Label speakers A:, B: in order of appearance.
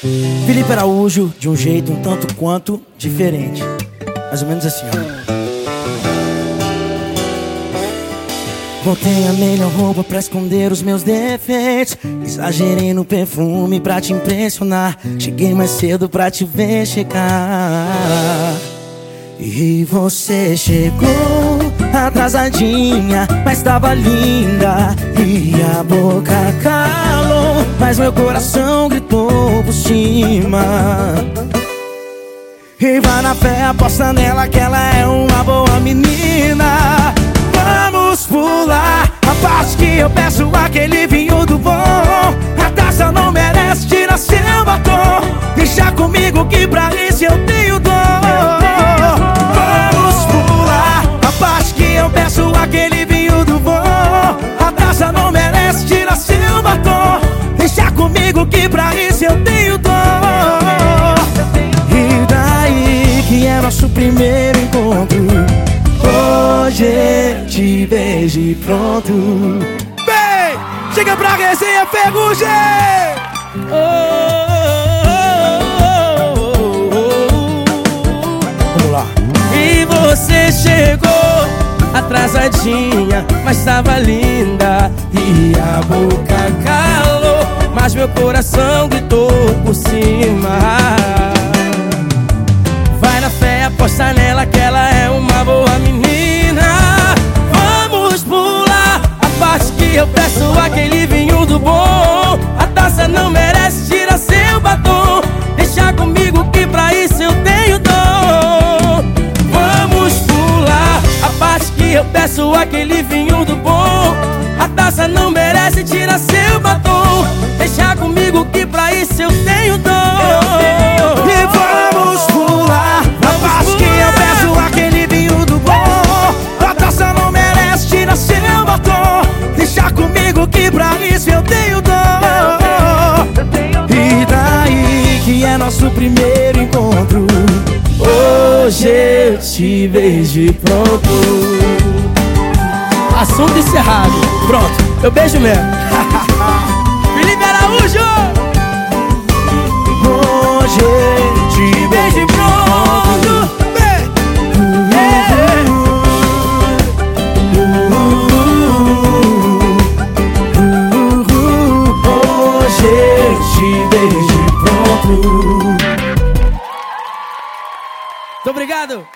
A: Felipe Araújo, de um jeito um tanto quanto diferente. Mais ou menos assim, ó. Botei a melhor roupa pra esconder os meus defeitos Exagerei no perfume pra te impressionar Cheguei mais cedo pra te ver chegar E você chegou atrasadinha Mas tava linda E a boca calou Mas meu coração cima. E vai na fé, aposta nela que ela é uma boa menina. Vamos pular a parte que eu peço aquele vinho do bom. A taça não merece tirar seu batom. Deixa comigo que pra isso eu tenho dor. Vamos pular a parte que eu peço aquele vinho do bom. A taça não merece tirar seu batom. Deixa comigo que pra isso eu tenho nosso primeiro encontro. Hoje te vejo pronto.
B: Bem, chega pra resenha Ferrugem!
A: Vamos lá.
C: E você chegou atrasadinha, mas tava linda. E a boca calou, mas meu coração gritou peço aquele vinho do bom. A taça não merece, tira seu batom. Deixa comigo que pra isso eu tenho dom. Vamos pular a parte que eu peço aquele vinho do bom. A taça não merece, tira seu
A: nosso primeiro encontro Hoje eu te vejo pronto
C: Assunto encerrado. Pronto, eu beijo mesmo. Felipe Araújo! Muito obrigado!